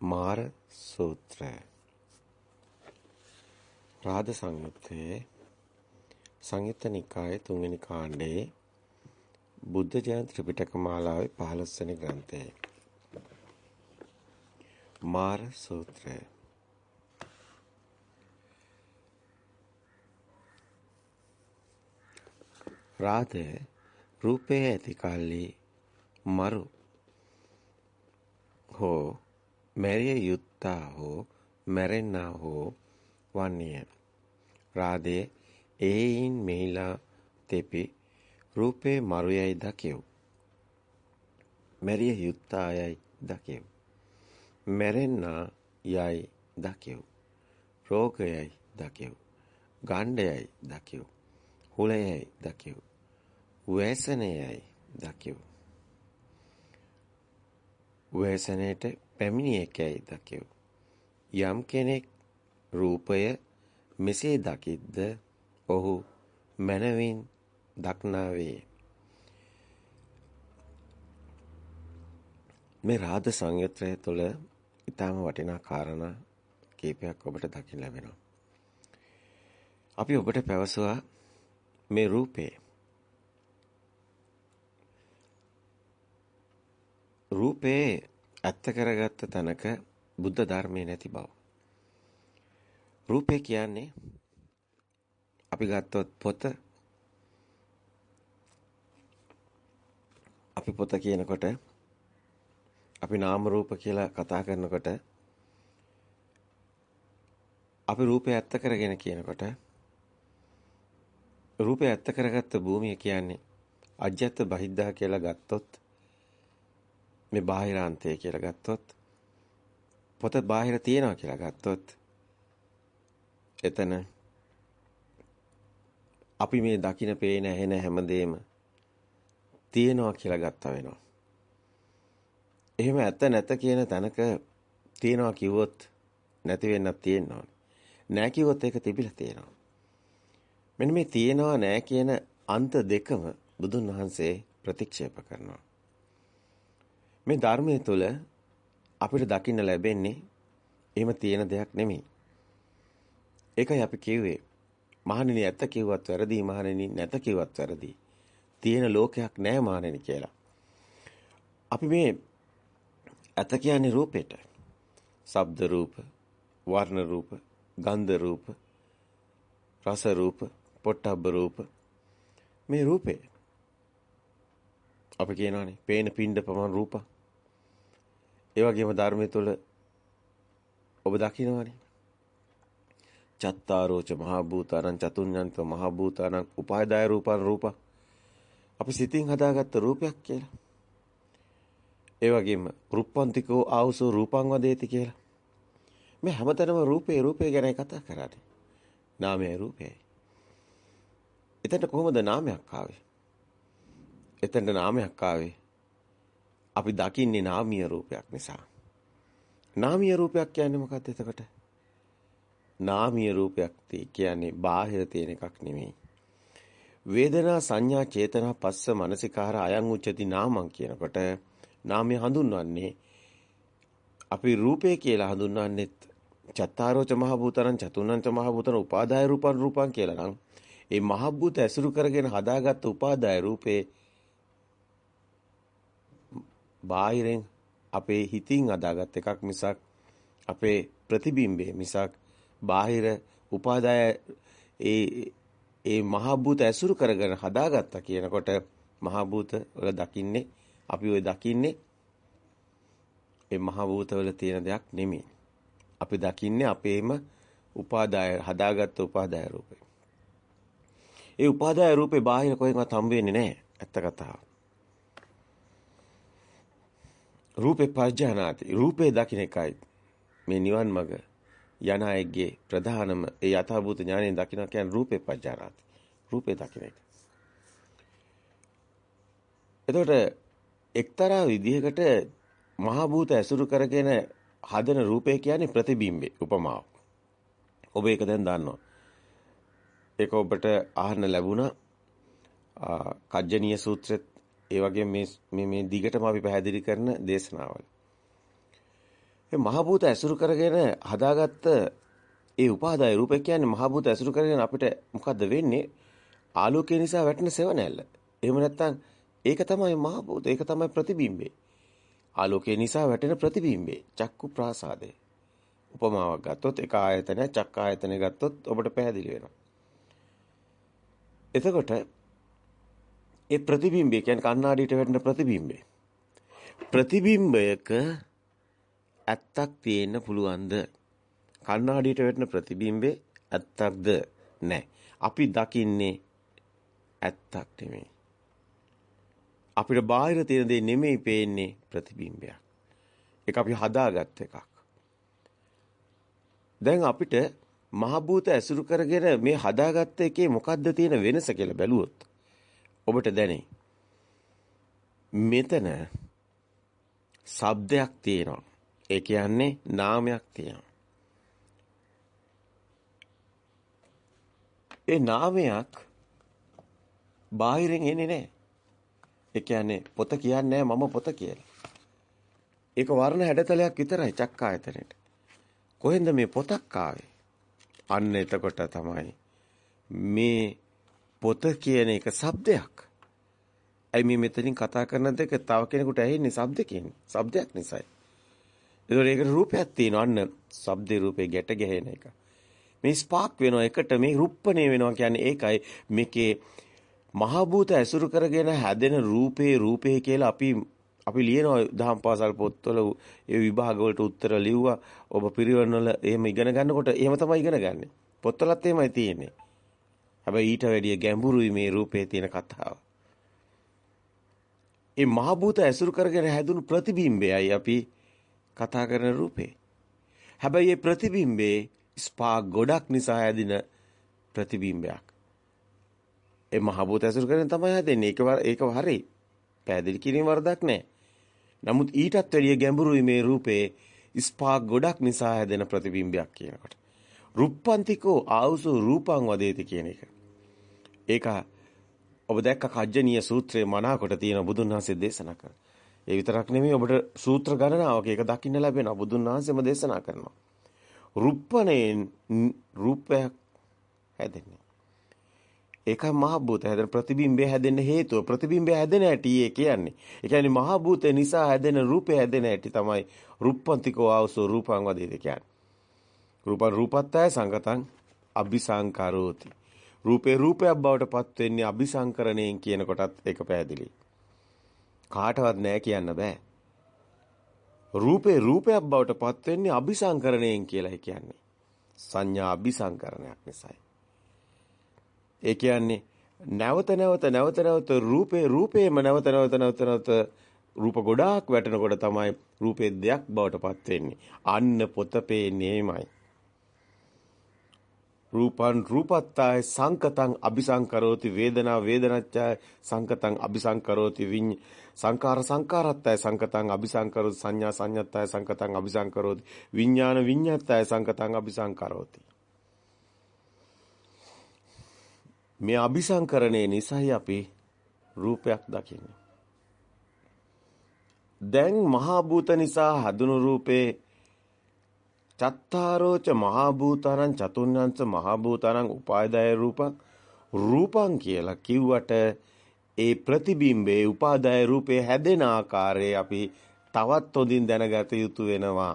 මාර සූත්‍රය. රාද සංයුත්තේ සංයුත්ත නිකායේ තුන්වෙනි කාණ්ඩයේ බුද්ධ ජයන්ති ත්‍රිපිටක මාලාවේ 15 වෙනි ග්‍රන්ථය. මාර සූත්‍රය. රාද රූපේ ඇති කල්ලි මරු හෝ මැරිය යුත්තා හෝ මැරෙන්නා හෝ වන්නේය. රාදේ ඒයින් මෙහිලා තෙපි රූපේ මරුයයි දකියු. මැරිය යුත්තායයි දකියු. මැරෙන්නා යයි දකියු. රෝගයයි දකියු. ගණ්ඩයයි දකියු. හුලයයි දකියු. වේසනයයි දකියු. වේසනයට පැමිණියකැයි දකිව්. යම් කෙනෙක් රූපය මෙසේ දකිද්ද ඔහු මනවින් දක්නාවේ. මේ රාද සංයුත්‍රය තුළ ඊටාම වටිනා කාරණා කීපයක් ඔබට දකින්න ලැබෙනවා. අපි ඔබට පැවසුවා මේ රූපේ රූපේ ඇත්ත කරගත්ත තැනක බුද්ධ ධර්මයේ නැති බව. රූපේ කියන්නේ අපි ගත්තොත් පොත අපි පොත කියනකොට අපි නාම රූප කියලා කතා කරනකොට අපි රූපය ඇත්ත කරගෙන කියනකොට රූපය ඇත්ත කරගත්ත භූමිය කියන්නේ අජ්‍යත් බහිද්දා කියලා ගත්තොත් මේ බාහිරාන්තය කියලා ගත්තොත් පොත බාහිර තියනවා කියලා ගත්තොත් එතන අපි මේ දකින පේන ඇහෙන හැමදේම තියෙනවා කියලා ගත්තා වෙනවා. එහෙම ඇත්ත නැත කියන තැනක තියෙනවා කිව්වොත් නැති වෙන්නත් තියෙනවා. නෑ කිව්වොත් ඒක තිබිලා තියෙනවා. මෙන්න මේ තියෙනවා නෑ කියන අන්ත දෙකම බුදුන් වහන්සේ ප්‍රතික්ෂේප කරනවා. මේ ධර්මයේ තුල අපිට දකින්න ලැබෙන්නේ එහෙම තියෙන දෙයක් නෙමෙයි. ඒකයි අපි කිව්වේ මහණෙනි ඇත්ත කිව්වත් වැරදි මහණෙනි නැත කිව්වත් වැරදි. තියෙන ලෝකයක් නැහැ මහණෙනි කියලා. අපි මේ ඇත කියන්නේ රූපෙට. ශබ්ද රූප, වර්ණ රූප, ගන්ධ රූප, රස රූප, පොට්ටබ්බ රූප මේ රූපේ අපි කියනවානේ පේන පින්ඩ පමණ රූප. ඒ වගේම ධර්මයේ තුල ඔබ දකින්නවානේ. චත්තාරෝච මහා භූතානං චතුඤ්ඤන්ත මහා භූතානං උපායදාය රූපං රූප. අපි සිතින් හදාගත්ත රූපයක් කියලා. ඒ වගේම රුප්පන්තිකෝ ආවුසෝ රූපං වදේති කියලා. මේ හැමතැනම රූපේ රූපේ ගැන කතා කරන්නේ. නාමයයි රූපයයි. එතන කොහොමද නාමයක් ආවේ? එතනට නාමයක් ආවේ. අපි දකින්නේ නාමීය රූපයක් නිසා. නාමීය රූපයක් කියන්නේ මොකක්ද එතකොට? නාමීය රූපයක් කියන්නේ බාහිර තියෙන එකක් නෙමෙයි. වේදනා සංඥා චේතනා පස්ස මනසිකාර අයං උච්චති නාමං කියනකොට නාමය හඳුන්වන්නේ අපි රූපේ කියලා හඳුන්වන්නේ චත්තාරෝච මහ භූතරං චතුන්නංච මහ භූතන උපාදාය රූපං රූපං කියලා නම් ඒ මහ භූත ඇසුරු කරගෙන හදාගත්ත උපාදාය රූපේ බාහිරෙන් අපේ හිතින් අදාගත් එකක් මිසක් අපේ ප්‍රතිබිම්බය මිසක් බාහිර උපාදාය ඒ ඒ මහ භූත ඇසුරු කරගෙන හදාගත්තා කියනකොට මහ භූත වල දකින්නේ අපි ওই දකින්නේ ඒ මහ භූත වල තියෙන දෙයක් නෙමෙයි. අපි දකින්නේ අපේම උපාදාය හදාගත්ත උපාදාය රූපේ. ඒ උපාදාය රූපේ බාහිර කොහෙන්වත් හම්බ වෙන්නේ නැහැ. ඇත්ත කතාව. රූපේ පජානාති රූපේ දකින්න එකයි මේ නිවන් මඟ යන අයගේ ප්‍රධානම ඒ යථාභූත ඥානයෙන් දකින්න කියන්නේ රූපේ පජානාති රූපේ දකින්න එක. එතකොට එක්තරා විදිහකට මහා භූත ඇසුරු කරගෙන හදන රූපේ කියන්නේ ප්‍රතිබිම්බේ උපමාව. ඔබ ඒක දැන් දන්නවා. ඒක ඔබට අහන්න ලැබුණා කජ්ජනීය සූත්‍රෙත් ඒ වගේම මේ මේ මේ දිගටම අපි පැහැදිලි කරන දේශනාවල. මේ මහ භූත ඇසුරු කරගෙන හදාගත්ත ඒ උපාදාය රූපය කියන්නේ මහ භූත ඇසුරු කරගෙන අපිට මොකද්ද වෙන්නේ? ආලෝකය නිසා වැටෙන සෙවණැල්ල. එහෙම නැත්නම් ඒක තමයි මහ භූත. ඒක තමයි ප්‍රතිබිම්බේ. ආලෝකය නිසා වැටෙන ප්‍රතිබිම්බේ. චක්කු ප්‍රාසාදේ. උපමාවක් ගත්තොත් එක ආයතනය චක්ක ආයතනය ගත්තොත් ඔබට පැහැදිලි වෙනවා. එතකොට ඒ ප්‍රතිබිම්බය කියන්නේ කණ්ණාඩියට වැටෙන ප්‍රතිබිම්බේ. ප්‍රතිබිම්බයක ඇත්තක් තියෙන්න පුළුවන්ද? කණ්ණාඩියට වැටෙන ප්‍රතිබිම්බේ ඇත්තක්ද? නැහැ. අපි දකින්නේ ඇත්තක් නෙමෙයි. අපිට බාහිර තියෙන දේ නෙමෙයි පේන්නේ ප්‍රතිබිම්බයක්. ඒක අපි හදාගත් එකක්. දැන් අපිට මහ භූත ඇසුරු කරගෙන මේ හදාගත්ත එකේ මොකද්ද තියෙන වෙනස කියලා බැලුවොත් ඔබට දැනේ. මෙතන ශබ්දයක් තියෙනවා. ඒ කියන්නේ නාමයක් තියෙනවා. ඒ නාමයක් බාහිරින් එන්නේ නැහැ. ඒ කියන්නේ පොත කියන්නේ මම පොත කියලා. ඒක වර්ණ හැඩතලයක් විතරයි චක්කායතනෙට. කොහෙන්ද මේ පොතක් ආවේ? අන්න එතකොට තමයි මේ පොත කියන එක shabdayak. ඇයි මේ මෙතනින් කතා කරන දෙක තව කෙනෙකුට ඇහෙන්නේ shabdකින්. shabdayak නිසායි. ඒතකොට ඒකට රූපයක් තියෙනවා. අන්න shabdේ රූපේ ගැට ගැහෙන එක. මේ ස්පාක් වෙනවා එකට මේ රුප්පණය වෙනවා කියන්නේ ඒකයි මේකේ මහ භූත ඇසුරු කරගෙන හැදෙන රූපේ රූපේ කියලා අපි අපි ලියනවා දහම් පාසල් පොත්වල ඒ විභාග වලට උත්තර ලිව්වා ඔබ පිරිවෙන්වල එහෙම ඉගෙන ගන්නකොට එහෙම තමයි ඉගෙන ගන්නෙ පොත්වලත් එහෙමයි තියෙන්නේ හැබැයි ඊට වැඩිය ගැඹුරුයි මේ රූපේ තියෙන කතාව. ඒ මහ භූත ඇසුරු කරගෙන හැදුණු ප්‍රතිබිම්බයයි අපි කතා කරන රූපේ. හැබැයි මේ ප්‍රතිබිම්බේ ස්පාක් ගොඩක් නිසා හැදින ප්‍රතිබිම්බයක්. ඒ මහ භූත ඇසුරු කරගෙන තමයි හැදෙන්නේ. ඒක ඒක හරි. පැහැදිලි කිරීම වරදක් නැහැ නමුත් ඊටත් වැඩිය ගැඹුරුයි මේ රූපේ ස්පාක් ගොඩක් නිසා හැදෙන ප්‍රතිබිම්බයක් කියනකොට. රුප්පන්තිකෝ ආවුසු රූපං වදේති කියන එක. ඒක ඔබ දැක්ක කජ්ජනීය සූත්‍රයේ මනාකොට තියෙන බුදුන් වහන්සේ දේශනා කරන. ඒ විතරක් නෙමෙයි ඔබට සූත්‍ර ගණනාවක ඒක දකින්න ලැබෙනවා බුදුන් වහන්සේම දේශනා කරනවා. රුප්පණයෙන් රූපයක් හැදෙන්නේ. ඒකයි මහ භූත හැදෙන ප්‍රතිබිම්බය හැදෙන්න හේතුව. ප්‍රතිබිම්බය හැදෙන හැටි ඒ කියන්නේ. ඒ කියන්නේ මහ භූත නිසා හැදෙන රූපය හැදෙන හැටි තමයි රුප්පන්තිකෝ ආවසෝ රූපං වදේද කියන්නේ. රූපං රූපත්තාය සංගතං අபிසංකරෝති. රූපේ රූපයක් බවට පත් වෙන්නේ අபிසංකරණයෙන් කියන කොටත් ඒක පැහැදිලි. කාටවත් නෑ කියන්න බෑ. රූපේ රූපයක් බවට පත් වෙන්නේ අபிසංකරණයෙන් කියලා කියන්නේ. සංඥා අபிසංකරණයක් නිසායි. ඒ කියන්නේ නැවත නැවත නැවත නැවත රූපේ රූපේම නැවත නැවත නැවත නැවත රූප ගොඩාක් වැටෙනකොට තමයි රූපේ දෙයක් බවට පත් වෙන්නේ. අන්න පොත පේන්නේමයි. රූපං රූපත්තාය සංකතං අபிසංකරෝති වේදනා වේදනච්ඡාය සංකතං අபிසංකරෝති විඤ්ඤ සංකාර සංකාරත්තාය සංකතං අபிසංකරෝති සංඥා සංඥත්තාය සංකතං අபிසංකරෝති විඥාන විඤ්ඤත්තාය සංකතං අபிසංකරෝති. මේ අபிසංකරණය නිසායි අපි රූපයක් දකින්නේ. දැන් මහා භූත නිසා හඳුනු රූපේ චත්තාරෝච මහා භූතානං චතුර්ණංච මහා භූතානං උපාදාය රූපං රූපං කියලා කිව්වට ඒ ප්‍රතිබිම්බේ උපාදාය රූපේ හැදෙන ආකාරය අපි තවත් හොඳින් දැනගත යුතු වෙනවා.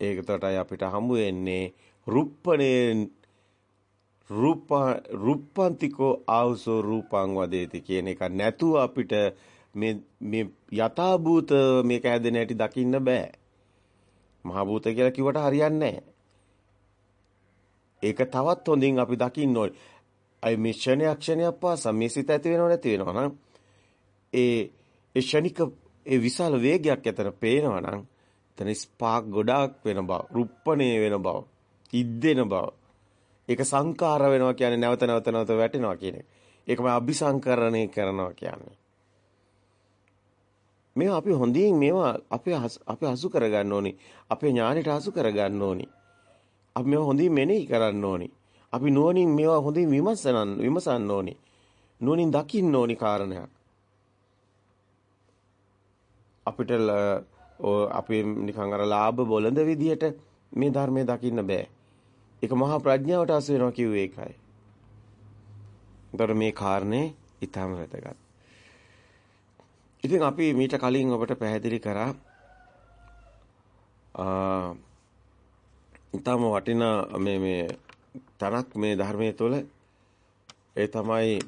ඒක තොටයි අපිට හමු වෙන්නේ රුප්පණේ රූප රුප්පන්තිකෝ ආවසෝ රූපං වදේති කියන එක නැතුව අපිට මේ මේ යථාභූත මේක හැදෙන හැටි දකින්න බෑ. මහා භූත කියලා කිව්වට හරියන්නේ නැහැ. ඒක තවත් හොඳින් අපි දකින්න ඕනේ. අයි මේ ක්ෂණයක් ක්ෂණයක් පාසා මේ සිත ඇති වෙනව නැති වෙනව නම් ඒ ඒ ක්ෂණික ඒ විශාල වේගයක් ඇතර පේනවා නම් එතන ස්පාක් ගොඩාක් වෙන බව, රුප්පණේ වෙන බව, ඉද්දෙන බව ඒක සංකාර වෙනවා කියන්නේ නැවත නැවත නැවත වැටෙනවා කියන එක. ඒකම අபிසංකරණය කරනවා කියන්නේ. මේ අපි හොඳින් මේවා අපි අපි අසු කරගන්න ඕනි. අපේ ඥානෙට අසු කරගන්න ඕනි. අපි මේවා හොඳින් මෙනෙහි කරන්න ඕනි. අපි නුවණින් මේවා හොඳින් විමසන විමසන්න ඕනි. නුවණින් දකින්න ඕනි කාරණයක්. අපිට අපි නිකන් අර ලාභ බොළඳ විදියට මේ ධර්මයේ දකින්න බෑ. ඒක මහා ප්‍රඥාවට අසු වෙනවා කිව්වේ ඒකයි. ඒතර මේ කාරණේ ඊටම වැදගත්. ඉතින් අපි මීට කලින් ඔබට පැහැදිලි කරා ආ ඊටම වටිනා මේ මේ තනක් මේ ධර්මයේ තුල ඒ තමයි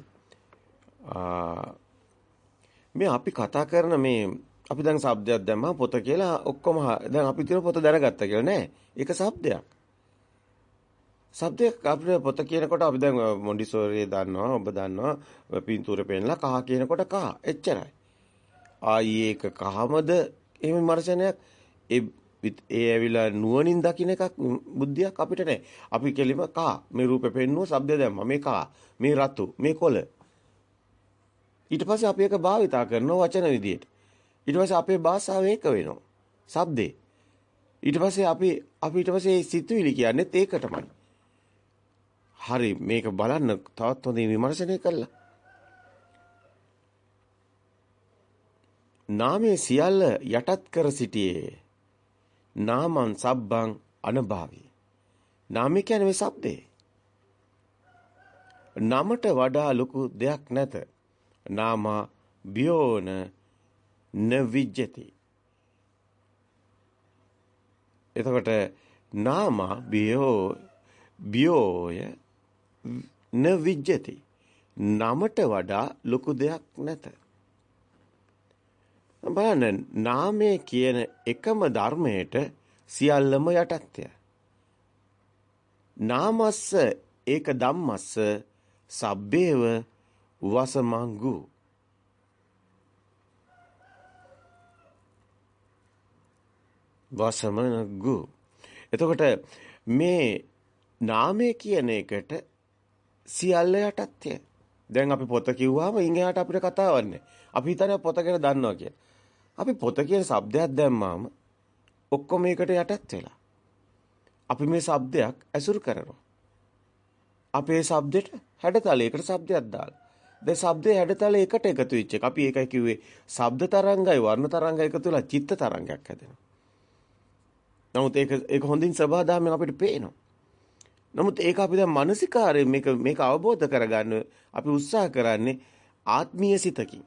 මේ අපි කතා කරන මේ අපි දැන් શબ્දයක් දැම්මා පොත කියලා ඔක්කොම දැන් අපි කියන පොත දැනගත්තා කියලා නෑ. ඒක શબ્දයක්. શબ્දයක් අපේ පොත කියනකොට අපි දැන් මොන්ඩිසෝරිය දන්නවා, ඔබ දන්නවා, පින්තූරේ පෙන්ලා කහ කියනකොට කහ. එච්චරයි. ආයි ඒක කහමද එහෙම විමර්ශනයක් ඒ ඒ ඇවිල්ලා නුවණින් දකින්න එකක් බුද්ධියක් අපිට නැහැ. අපි කෙලිම කා මේ රූපේ පෙන්නුව ශබ්ද දැම්මා. මේ කා මේ රතු මේ කොළ. ඊට පස්සේ අපි ඒක භාවිතා කරනවා වචන විදියට. ඊට පස්සේ අපේ භාෂාව ඒක වෙනවා. ශබ්දේ. ඊට පස්සේ අපි අපි ඊට පස්සේ සිතුවිලි කියන්නේත් ඒකටමයි. හරි මේක බලන්න තවත් හොඳින් විමර්ශනය කළා. නාමයේ සියල්ල යටත් කර සිටියේ. නාමං සබ්බං අනභාවී. නාමය කියන්නේ මේ શબ્දේ. නමට වඩා ලොකු දෙයක් නැත. නාමා බියෝන නවිජ්ජති. එතකොට නාමා බියෝ බියෝය නවිජ්ජති. නමට වඩා ලොකු දෙයක් නැත. බලන්න නාමය කියන එකම ධර්මයට සියල්ලම යටත්ය. නාමස්ස ඒක ධම්මස්ස සබ්බේව වසමංගු වසමංගු එතකොට මේ නාමය කියන එකට සියල්ල යටත්ය. දැන් අපි පොත කිව්වම ඉංගහට අපිට කතාවක් නැහැ. අපි හිතන්නේ පොත ගැන දන්නවා කියලා. අපි පොත කියන શબ્දයක් දැම්මාම ඔක්කොම ඒකට යටත් වෙලා. අපි මේ શબ્දයක් ඇසුරු කරනවා. අපේ શબ્දෙට හැඩතලයකට શબ્දයක් දාලා. දැන් શબ્දේ හැඩතල එකට එකතු වෙච්ච එක. අපි ඒකයි කිව්වේ ශබ්ද තරංගයි වර්ණ තරංගයි එකතු වෙලා චිත්ත තරංගයක් හැදෙනවා. නමුත් ඒක ඒක හොඳින් සබහාදාමෙන් අපිට පේනවා. නමුත් ඒක අපි දැන් මානසිකාරයෙන් මේක මේක අවබෝධ කරගන්න අපි උත්සාහ කරන්නේ ආත්මීය සිතකින්.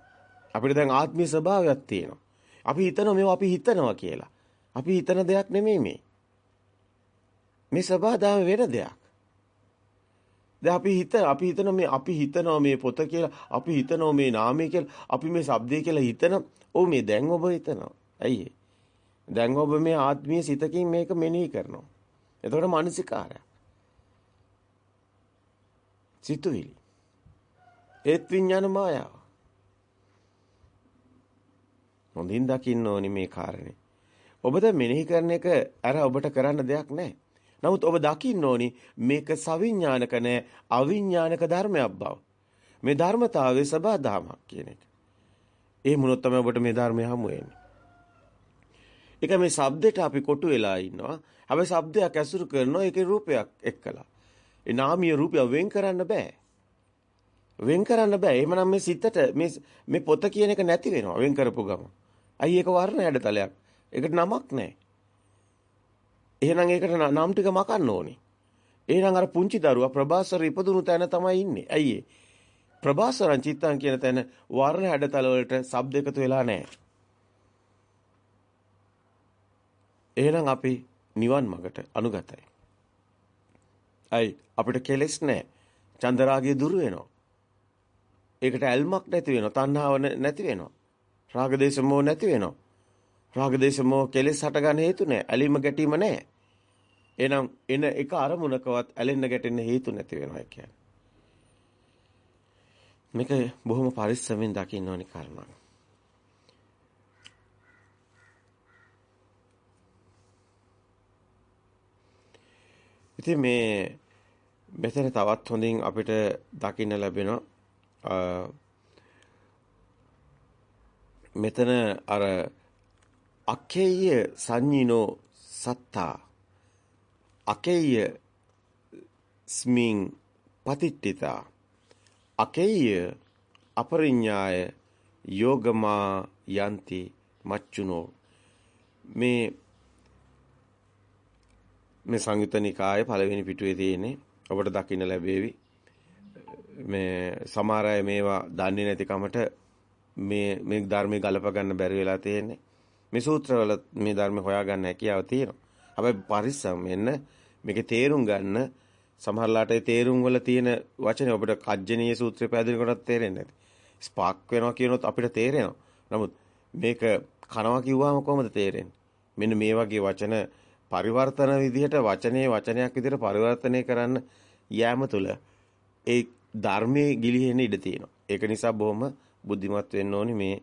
අපිට දැන් ආත්මීය ස්වභාවයක් තියෙනවා. අපි හිතනවා මේවා අපි හිතනවා කියලා. අපි හිතන දෙයක් නෙමෙයි මේ. මේ සබහාදාම වෙන දෙයක්. දැන් අපි හිත අපි හිතන මේ අපි හිතනවා මේ පොත කියලා අපි හිතනවා මේ නාමය කියලා අපි මේ shabdය කියලා හිතන ඔව් මේ දැන් ඔබ හිතනවා. ඇයි දැන් ඔබ මේ ආත්මීය සිතකින් මේක මෙනෙහි කරනවා. එතකොට මානසිකාරය. සිතුවිලි. ඒත් විඥාන මායාව. හොඳින් දකින්න ඕනි මේ කාරණේ. ඔබ දැන් මෙනෙහි කරන එක අර ඔබට කරන්න දෙයක් නැහැ. නමුත් ඔබ දකින්න ඕනි මේක සවිඥානික නැහැ අවිඥානික ධර්මයක් බව. මේ ධර්මතාවයේ සබදාමක් කියන එක. ඒ මොනොත් තමයි ඔබට මේ ධර්මය හමු වෙන්නේ. ඒක මේ shabdයට අපි කොටු වෙලා ඉන්නවා. හැබැයි shabdයක් ඇසුරු කරනවා ඒකේ රූපයක් එක්කලා. ඒ නාමීය රූපය වෙන් කරන්න බෑ. වෙන් කරන්න බෑ. එහෙමනම් මේ සිතට මේ මේ පොත කියන එක නැති වෙනවා වෙන් කරපු ගම. අයි ඒක වර්ණ හැඩතලයක්. ඒකට නමක් නැහැ. එහෙනම් ඒකට නම් ටික මකන්න ඕනේ. එහෙනම් අර පුංචි දරුවා ප්‍රභාසර ඉපදුණු තැන තමයි ඉන්නේ. ඇයි ඒ? ප්‍රභාසරං චිත්තං කියන තැන වර්ණ හැඩතල වලට ශබ්ද එකතු වෙලා නැහැ. එහෙනම් අපි නිවන් මගට අනුගතයි. අයි අපිට කෙලෙස් නැහැ. චන්දරාගය දුරු වෙනවා. ඒකට ඇල්මක් නැති වෙනවා. තණ්හාව නැති වෙනවා. රාග දේශ මොහ නැති වෙනවා. රාග දේශ මොහ කෙලෙස් හටගන්න හේතු නැහැ. ඇලීම ගැටීම නැහැ. එහෙනම් එන එක අරමුණකවත් ඇලෙන්න ගැටෙන්න හේතු නැති වෙනවා කියන්නේ. මේක බොහොම පරිස්සමෙන් දකින්න ඕනි කරුණක්. ඉතින් මේ මෙතන තවත් හොඳින් අපිට දකින්න ලැබෙනවා මෙතන අර අකේය සංඤිනෝ සත්තා. අකේය ස්මින් පතිට්ඨිතා. අකේය අපරිඥාය යෝගමා යන්ති මච්චුනෝ. මේ මේ සංයුත නිකායේ පළවෙනි පිටුවේ තියෙන්නේ ඔබට දකින්න ලැබෙවි. මේ සමහර අය මේවා දන්නේ නැති කමට මේ මේ ධර්මයේ ගලප ගන්න බැරි වෙලා තියෙන්නේ. මේ සූත්‍රවල මේ ධර්ම හොයාගන්න හැකියාව තියෙනවා. හැබැයි පරිස්සම් වෙන්න මේකේ තේරුම් ගන්න සමහරලාට ඒ තේරුම් වල තියෙන වචනේ ඔබට කජ්ජනීය සූත්‍රය පැහැදිලි කරනත් තේරෙන්නේ නැති. ස්පාක් වෙනවා කියනොත් අපිට තේරෙනවා. නමුත් මේක කනවා කිව්වම කොහොමද තේරෙන්නේ? මෙන්න මේ වගේ වචන පරිවර්තන විදිහට වචනේ වචනයක් විදිහට පරිවර්තනය කරන්න යෑම තුළ ඒ ධර්මයේ ගිලිහෙන්න ඉඩ තියෙනවා. ඒක නිසා බොහොම බුද්ධිමත් වෙන්න ඕනි මේ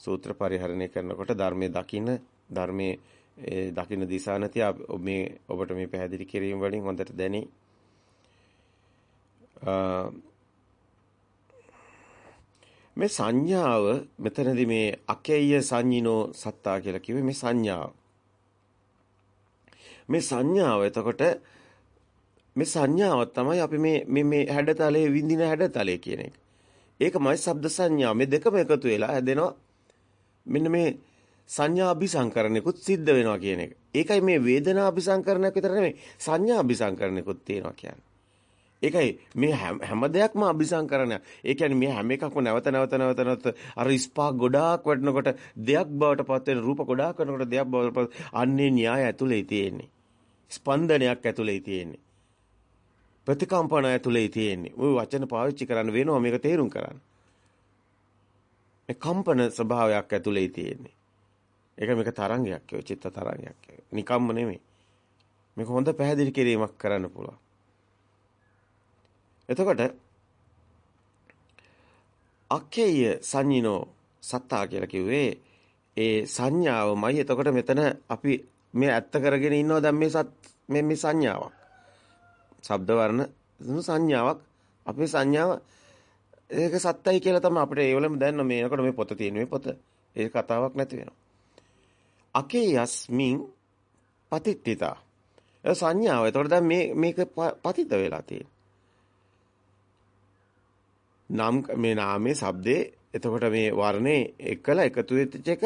සූත්‍ර පරිහරණය කරනකොට ධර්මයේ දකින්න ධර්මයේ දකින්න දිශා නැති මේ ඔබට මේ පැහැදිලි කිරීම වලින් හොඳට දැනේ. මේ සංඥාව මෙතනදී මේ අකේය සංඤිනෝ සත්තා කියලා කිව්වේ මේ සංඥාව. මේ සංඥාව එතකොට මේ සංඥාව තමයි අපි මේ මේ මේ හැඩතලයේ විඳින හැඩතලයේ කියන එක. ඒකමයි ශබ්ද සංඥා. මේ දෙකම එකතු වෙලා හැදෙනවා. මෙන්න මේ සංඥා අபிසංකරණයකුත් සිද්ධ වෙනවා කියන එක. ඒකයි මේ වේදනා අபிසංකරණයක් විතර නෙමෙයි සංඥා අபிසංකරණයකුත් තියෙනවා කියන්නේ. ඒකයි මේ හැම දෙයක්ම අபிසංකරණයක්. ඒ කියන්නේ මේ හැම එකක්ම නැවත නැවත නැවත නැවත අර ස්පාක් ගොඩාක් වටනකොට දෙයක් බවට පත් වෙන රූප ගොඩාක් වෙනකොට දෙයක් බවට පත් අන්නේ න්‍යාය ඇතුලේ තියෙන්නේ. ස්පන්දනයක් ඇතුලේ තියෙන්නේ. ප්‍රතිකම්පන ඇතුලේ තියෙන්නේ. ওই වචන පාවිච්චි කරන්න වෙනවා මේක තේරුම් කරන්න. මේ කම්පන ස්වභාවයක් ඇතුලේ තියෙන්නේ. ඒක මේක තරංගයක් යෝ චිත්ත තරංගයක්. නිකම්ම නෙමෙයි. මේක හොඳ පැහැදිලි කිරීමක් කරන්න පුළුවන්. එතකොට අක්කේය සංඤිනෝ සත්තා කියලා කිව්වේ ඒ සංඥාවමයි. එතකොට මෙතන අපි මේ ඇත්ත කරගෙන ඉන්නවා දැන් මේ සත් මේ මේ සංඥාවක්. ශබ්ද වර්ණ සංඥාවක් අපේ සංඥාව ඒක සත්‍යයි කියලා තමයි අපිට ඒ වලම දැනන මේනකොට මේ පොත තියෙන මේ පොත. ඒ කතාවක් නැති වෙනවා. අකේ යස්මින් පතිත්තිතා. ඒ සංඥාව. එතකොට දැන් මේ මේක පතිත වෙලා තියෙන්නේ. නම් මේ නාමයේ shabdේ එතකොට මේ වර්ණේ එකලා එකතු වෙච්ච එක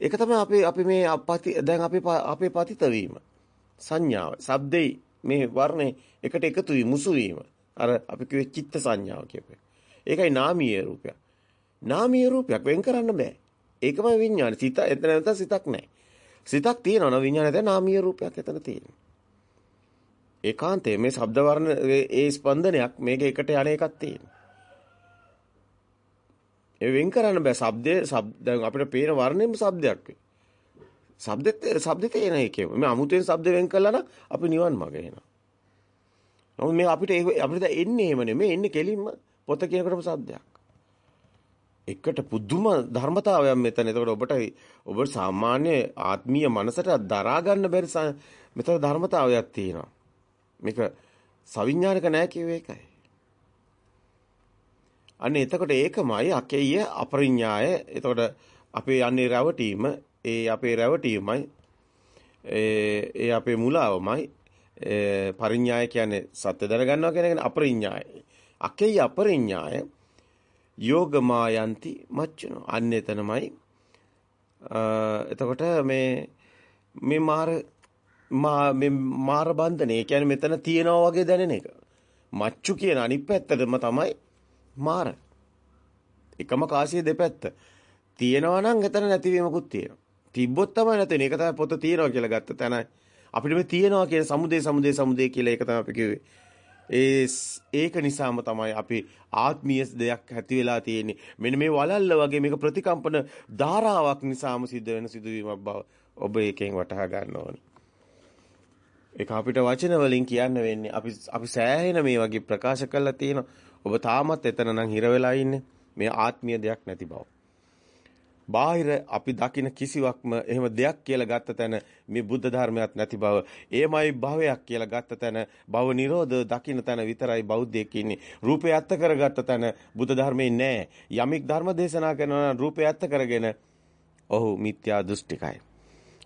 ඒක තමයි අපි අපි මේ අපති දැන් අපි අපේ පතිත වීම සංඥාව shabdේ මේ වර්ණේ එකට එකතු වී මුසු වීම. අර අපි කිව්වේ චිත්ත සංඥාව කියපේ. ඒකයි නාමීය රූපයක්. නාමීය රූපයක් වෙන් කරන්න බෑ. ඒකමයි විඥාන. සිත එතන නැත්නම් සිතක් නැහැ. සිතක් තියෙනවා නම් විඥානය දැන් නාමීය රූපයක් එතන තියෙනවා. ඒකාන්තයේ මේ ශබ්ද වර්ණ ඒ ස්පන්දනයක් මේක එකට යන එකක් තියෙනවා. ඒ වෙන් කරන්න බෑ. ශබ්දයේ දැන් අපිට පේන වර්ණෙම ශබ්දයක් වේ. ශබ්දෙත් ශබ්දෙත් එන එකේ. මේ අමුතෙන් ශබ්ද වෙන් කළා නම් අපි නිවන් මාර්ග එනවා. නමුත් මේ අපිට අපිට එන්නේ එහෙම නෙමෙයි. එන්නේ කෙලින්ම පොත කියනකොටම ශබ්දයක්. එකට පුදුම ධර්මතාවයක් මෙතන. එතකොට ඔබට ඔබ සාමාන්‍ය ආත්මීය මනසට දරා ගන්න බැරි මෙතන ධර්මතාවයක් තියෙනවා. මේක සවිඥානික නෑ කියුවේ ඒකයි. අන්න එතකොට ඒකමයි අකෙය අපරිඥාය. එතකොට අපේ යන්නේ රැවටීම, ඒ අපේ රැවටීමයි ඒ අපේ මුලාවමයි පරිඥාය කියන්නේ සත්‍ය දැනගන්නවා කියන එක අපරිඥාය. අකෙය අපරිඥාය යෝගමායන්ති මච්චනෝ. අන්න එතනමයි එතකොට මේ මේ මාර මා මේ මාර බන්ධනේ කියන්නේ මෙතන තියනවා වගේ දැනෙන එක. මච්චු කියන අනිත් පැත්තටම තමයි මාර. එකම කාසිය දෙපැත්ත. තියෙනවා නම් එතන නැතිවීමකුත් තියෙනවා. තිබ්බොත් තමයි නැති වෙන්නේ. ඒක තමයි පොත තියෙනවා කියලා ගත්ත තැනයි. අපිට මේ තියෙනවා කියන සමුදේ සමුදේ සමුදේ කියලා ඒක තමයි අපි කිව්වේ. ඒ ඒක නිසාම තමයි අපි ආත්මීය දෙයක් ඇති වෙලා තියෙන්නේ. මෙන්න මේ වලල්ල වගේ මේක ප්‍රතිකම්පන ධාරාවක් නිසාම සිද්ධ වෙන සිදුවීමක් බව ඔබ ඒකෙන් වටහා ගන්න ඕනේ. ඒක අපිට වචන වලින් කියන්න වෙන්නේ අපි අපි සෑහෙන මේ වගේ ප්‍රකාශ කරලා තියෙනවා. ඔබ තාමත් එතන නම් හිර වෙලා ඉන්නේ. මේ ආත්මීය දෙයක් නැති බව. බාහිර අපි දකින කිසිවක්ම එහෙම දෙයක් කියලා ගත්ත තැන මේ බුද්ධ ධර්මයක් නැති බව. ඒමයි භවයක් කියලා ගත්ත තැන භව නිරෝධ දකින්න තැන විතරයි බෞද්ධයෙක් ඉන්නේ. රූපේ ඇත්ත කරගත්ත තැන බුද්ධ ධර්මයේ නැහැ. යමික් ධර්ම දේශනා කරනවා රූපේ ඇත්ත කරගෙන ඔහු මිත්‍යා දෘෂ්ටිකයි.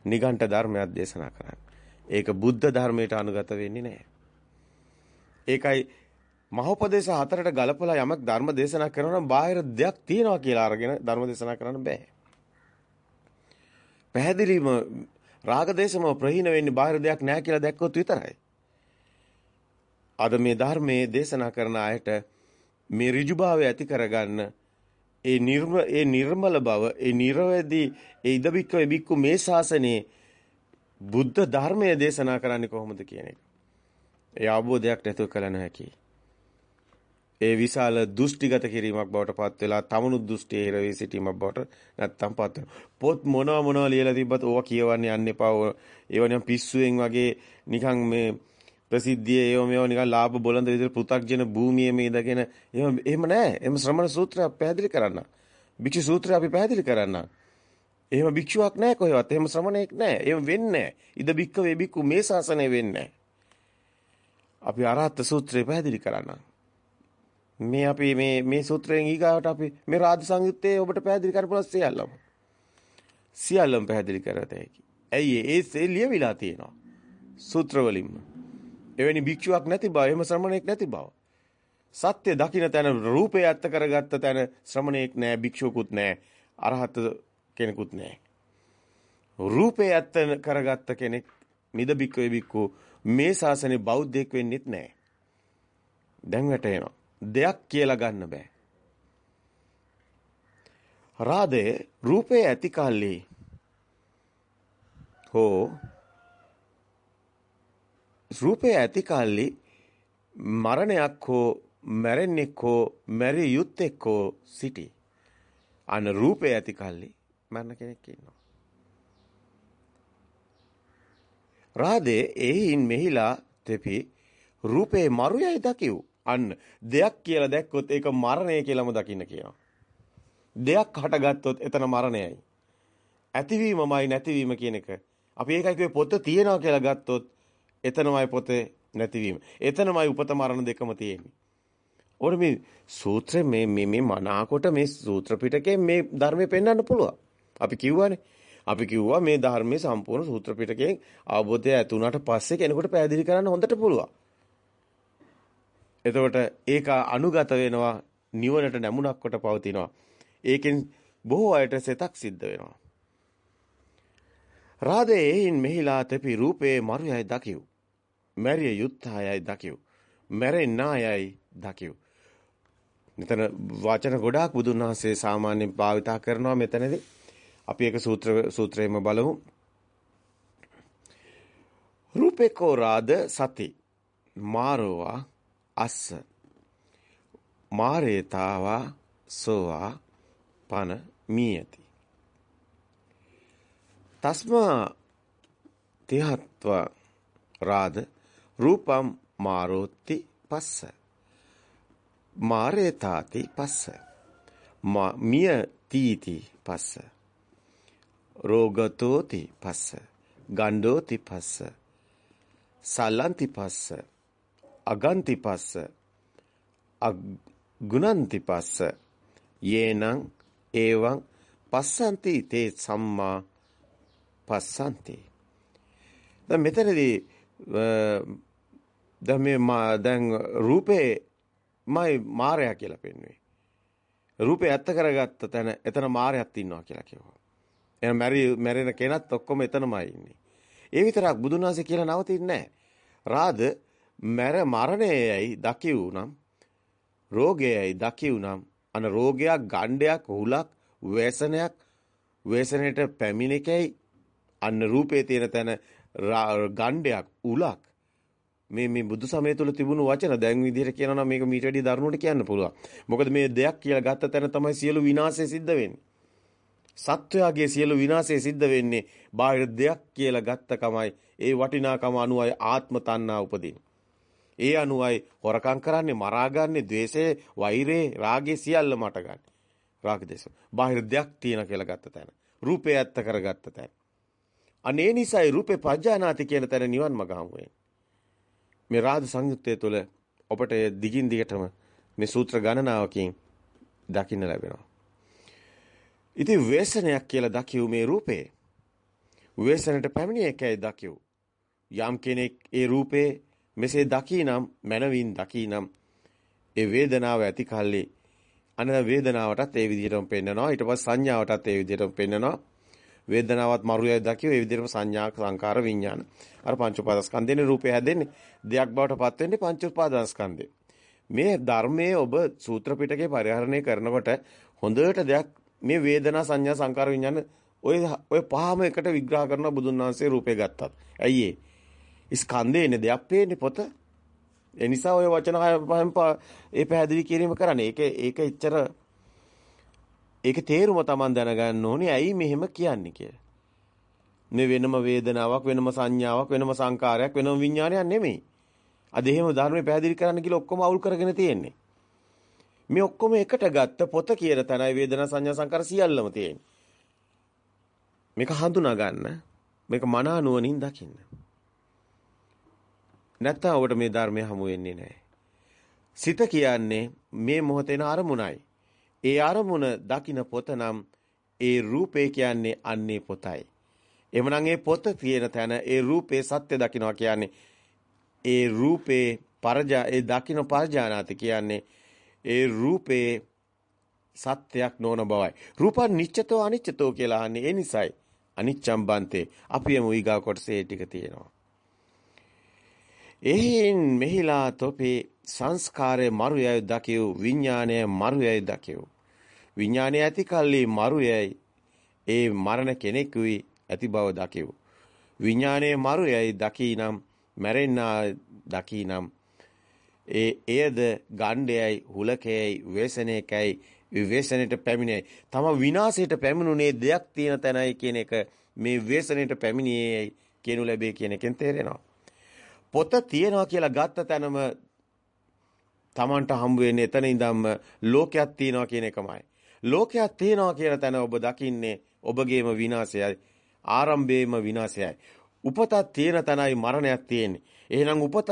නිගණ්ඨ ධර්මයක් දේශනා කරන්නේ. ඒක බුද්ධ ධර්මයට අනුගත වෙන්නේ නැහැ. ඒකයි මහෝපදේශ හතරට ගලපලා යමක් ධර්ම දේශනා කරනවා නම් බාහිර දෙයක් තියනවා කියලා අරගෙන ධර්ම දේශනා කරන්න බෑ. පැහැදිලිම රාගදේශම ප්‍රහීන වෙන්නේ බාහිර දෙයක් නැහැ කියලා දැක්කොත් විතරයි. අද මේ ධර්මයේ දේශනා කරන අයට මේ ඍජුභාවය ඇති කරගන්න ඒ නිර්ම ඒ නිර්මල බව ඒ නිර්වැදී ඒ ඉදබික්ක වෙබික්කු මේ ශාසනයේ බුද්ධ ධර්මයේ දේශනා කරන්නේ කොහොමද කියන එක. ඒ අවබෝධයක් නැතුව කල නොහැකි. ඒ විශාල දෘෂ්ටිගත කිරීමක් බවට පත් වෙලා තමනු දෘෂ්ටි හිරවි සිටීමක් බවට නැත්තම් පත් පොත් මොනවා මොනවා ලියලා තිබ්බත් ඕවා කියවන්න යන්න එපා. ඒවා පිස්සුවෙන් වගේ නිකන් මේ ප්‍රසිද්ධිය ඒව මේව නිකන් ලාභ බොළඳ විදිහට පෘ탁ජන භූමියේ මේ ඉඳගෙන එහෙම එහෙම නැහැ. එහෙම ශ්‍රමණ සූත්‍රය පැහැදිලි කරන්න. භික්ෂු සූත්‍රය අපි පැහැදිලි කරන්න. එහෙම භික්ෂුවක් නැහැ කොහෙවත්. එහෙම ශ්‍රමණෙක් නැහැ. එහෙම වෙන්නේ නැහැ. ඉද භික්ක වේ භික්කු මේ ශාසනය වෙන්නේ අපි අරහත් සූත්‍රය පැහැදිලි කරන්න. මේ අපි මේ මේ සූත්‍රයෙන් ඊගාවට අපි මේ රාජ සංයුත්තේ ඔබට පැහැදිලි කරන්න පුළුවන් සියල්ලම. සියල්ලම පැහැදිලි කරත හැකි. ඇයි ඒ ඒ ලියවිලා තියෙනවා. සූත්‍ර වලින්ම. එවැනි භික්ෂුවක් නැති බව, එහෙම ශ්‍රමණෙක් නැති බව. සත්‍ය දකින්න තැන රූපේ ඇත්ත කරගත්ත තැන ශ්‍රමණෙක් නැහැ, භික්ෂුවකුත් නැහැ, අරහත් කෙනෙකුත් නැහැ. රූපේ ඇත්ත කරගත්ත කෙනෙක් මිද බික්කේ බික්කු මේ ශාසනේ බෞද්ධයෙක් වෙන්නෙත් නැහැ. දැන් වැටේනවා. දෙයක් කියලා ගන්න බෑ. රාදේ රූපේ ඇති කල්ලි හෝ රූපේ ඇති කල්ලි මරණයක් හෝ මැරෙන්නෙක් හෝ මැරිය යුත්තේක් හෝ සිටි. අන රූපේ ඇති කල්ලි මරණ කෙනෙක් ඉන්නවා. රාදේ එයින් මෙහිලා තෙපි රූපේ මරුයයි දකිව්. අන්න දෙයක් කියලා දැක්කොත් ඒක මරණය කියලාම දකින්න කියනවා. දෙයක් හටගත්තොත් එතන මරණයයි. ඇතිවීමමයි නැතිවීම කියන එක. අපි ඒකයි කිව්වේ පොත තියෙනවා කියලා ගත්තොත් එතනමයි පොතේ නැතිවීම. එතනමයි උපත මරණ දෙකම තියෙන්නේ. ඕන මේ සූත්‍රේ මේ මේ මේ මනාකොට මේ සූත්‍ර පිටකේ මේ ධර්මය පෙන්වන්න පුළුවන්. අපි කිව්වනේ. අපි කිව්වා මේ ධර්මයේ සම්පූර්ණ සූත්‍ර පිටකයෙන් අවබෝධය ඇති වුණාට පස්සේ කෙනෙකුට පැහැදිලි කරන්න හොඳට පුළුවන්. එතකොට ඒක අනුගත වෙනවා නිවනට නැමුණක් කොට පවතිනවා. ඒකෙන් බොහෝ අයට සෙතක් සිද්ධ වෙනවා. රාදේයින් මෙහිලා තෙපි රූපේ මරුයයි දකිව්. මැරිය යුත්තායයි දකිව්. මැරෙන්නායයි දකිව්. මෙතන වචන ගොඩාක් බුදුන් වහන්සේ සාමාන්‍යයෙන් භාවිතා කරනවා මෙතනදී. අපි ඒක සූත්‍ර සූත්‍රයෙන්ම බලමු. රූපේකෝ රාද සති මාරෝවා අස්ස. මාරේතාවා සෝවා පන මීයති. තස්මා තිහත්ව රාද රූපම් මාරෝති පස්ස. මාරේතාති පස්ස. මිය තීති පස්ස. රෝගතෝති පස්ස. ගණ්ඩෝති පස්ස. සල්ලන්ති පස්ස. අගන්තිපස්ස අගුණන්තිපස්ස යේනං එවං පස්සන්ති තේ සම්මා පස්සන්ති. දැන් මෙතනදී දැන් මේ දැන් රූපේ මයි මායя කියලා පෙන්වන්නේ රූපේ ඇත්ත කරගත්ත තැන එතන මායයක් ඉන්නවා කියලා කිව්වා. එහෙනම් මැරි මැරෙන කෙනත් ඔක්කොම එතනමයි ඉන්නේ. ඒ විතරක් බුදුන් වහන්සේ කියලා නවතින්නේ නැහැ. රාද මැර මරණයයි දකිව් නම් රෝගයයි දකිව් නම් අන රෝගයක් ගණ්ඩයක් හුලක් වේසනයක් වේසනයට පැමිණෙකයි අන්න රූපේ තියෙන තැන ගණ්ඩයක් උලක් මේ මේ බුදු සමය තුල තිබුණු වචන දැන් විදිහට කියනවා නම් මේක මීට වැඩිය දරුණුවට කියන්න පුළුවන්. මොකද මේ දෙයක් කියලා ගත්ත තැන තමයි සියලු විනාශය සිද්ධ වෙන්නේ. සත්වයාගේ සියලු විනාශය සිද්ධ වෙන්නේ බාහිර දෙයක් කියලා ගත්ත කමයි ඒ වටිනාකම අනුවයි ආත්ම තණ්හා උපදින්නේ. ඒ අනුවයි හොරකම් කරන්නේ මරාගන්නේ द्वේෂේ වෛරේ රාගේ සියල්ල මට ගන්න. රාග දේශ. බාහිර දෙයක් තියෙන කියලා ගත්ත තැන. රූපේ ඇත්ත කරගත්ත තැන. අනේ නිසයි රූපේ පජානාති කියන තැන නිවන් මඟ හමු මේ රාජ සංයුත්තය තුළ ඔබට දිගින් දිගටම මේ සූත්‍ර ගණනාවකින් දකින්න ලැබෙනවා. ඉතින් වේසනයක් කියලා දකියු මේ රූපේ. වේසනට පැමිණිය එකයි දකියු. යම් කෙනෙක් ඒ රූපේ මෙසේ දකීනම් මනවින් දකීනම් ඒ වේදනාව ඇති කල්ලි අනද වේදනාවටත් ඒ විදිහටම පෙන්නනවා ඊට පස්සේ සංඥාවටත් ඒ විදිහටම පෙන්නනවා වේදනාවත් මරුයයි දකිව ඒ විදිහටම සංඥා සංකාර විඥාන. අර පංච උපාදානස්කන්ධේනේ රූපය හැදෙන්නේ. දෙයක් බවට පත් වෙන්නේ පංච උපාදානස්කන්ධේ. මේ ධර්මයේ ඔබ සූත්‍ර පිටකේ පරිහරණය කරනකොට හොඳට දෙයක් මේ වේදනා සංඥා සංකාර විඥාන ඔය ඔය පහම එකට විග්‍රහ කරන බුදුන් වහන්සේ රූපේ ගත්තත්. ඇයි ඒ? ස්කන්ධේනේ දෙයක් පේන්නේ පොත. ඒ නිසා ඔය වචන පහෙන් ඒ පැහැදිලි කිරීම කරන්නේ. ඒක ඒක එච්චර ඒක තේරුම Taman දැනගන්න ඕනේ. ඇයි මෙහෙම කියන්නේ කියලා. මේ වෙනම වේදනාවක් වෙනම සංඥාවක් වෙනම සංකාරයක් වෙනම විඥානයක් නෙමෙයි. අද එහෙම ධර්මයේ පැහැදිලි කරන්න කියලා ඔක්කොම අවුල් කරගෙන තියෙන්නේ. මේ ඔක්කොම එකට ගත්ත පොත කියන තැනයි වේදනා සංඥා සංකාර සියල්ලම තියෙන්නේ. මේක හඳුනා ගන්න. මේක මනා නුවණින් දකින්න. නැත්තම් ඔබට මේ ධර්මය හමු වෙන්නේ නැහැ. සිත කියන්නේ මේ මොහොතේන අරමුණයි. ඒ අරමුණ දකින පොත නම් ඒ රූපේ කියන්නේ අන්නේ පොතයි. එhmenan ඒ පොත තියෙන තැන ඒ රූපේ සත්‍ය දකින්නවා කියන්නේ ඒ රූපේ පරජා ඒ දකින්න පරජානාති කියන්නේ ඒ රූපේ සත්‍යයක් නොවන බවයි. රූපං නිච්චතෝ අනිච්චතෝ කියලා අහන්නේ ඒ නිසයි. අනිච්චම් බන්තේ අපි යමු ඊගා කොටසේ ටික තියෙනවා. එහින් මෙහිලා තොපේ සංස්කාරය මරුයයි දකියු විඥානය මරුයයි දකියු විඥානය ඇති කල්ලි මරුයයි ඒ මරණ කෙනෙකුයි ඇති බව දකිව්. විඥානයේ මරුයයි දකිනම් මැරෙන්නා දකිනම් ඒ එයද ගණ්ඩයයි හුලකයයි වේසනයකයි විවේසනයට පැමිණේ. තම විනාශයට පැමිණුනේ දෙයක් තියෙන තැනයි කියන එක මේ වේසනයට පැමිණියේ කියනු ලැබේ කියන එකෙන් තේරෙනවා. පොත තියනවා කියලා ගත්ත තැනම Tamanට හම්බ වෙන්නේ එතන ඉඳන්ම ලෝකයක් තියනවා කියන එකමයි. ලෝකයක් තියනවා කියන තැන ඔබ දකින්නේ ඔබගේම විනාශයයි ආරම්භයේම විනාශයයි. උපතක් තියෙන තැනයි මරණයක් තියෙන්නේ. එහෙනම් උපතත්